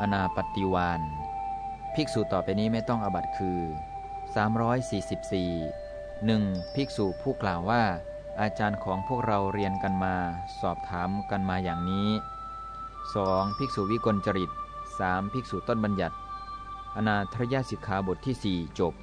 อนาปฏิวานภิกษุต่อไปนี้ไม่ต้องอบัตคือ 344 1. ภิกษุผู้กล่าวว่า อาจารย์ของพวกเราเรียนกันมา สอบถามกันมาอย่างนี้ 2. ภิกษุวิกลจริต 3. ภิกษุต้นบัญญัติ อนาทรยสิกขาบทที่ 4 จบ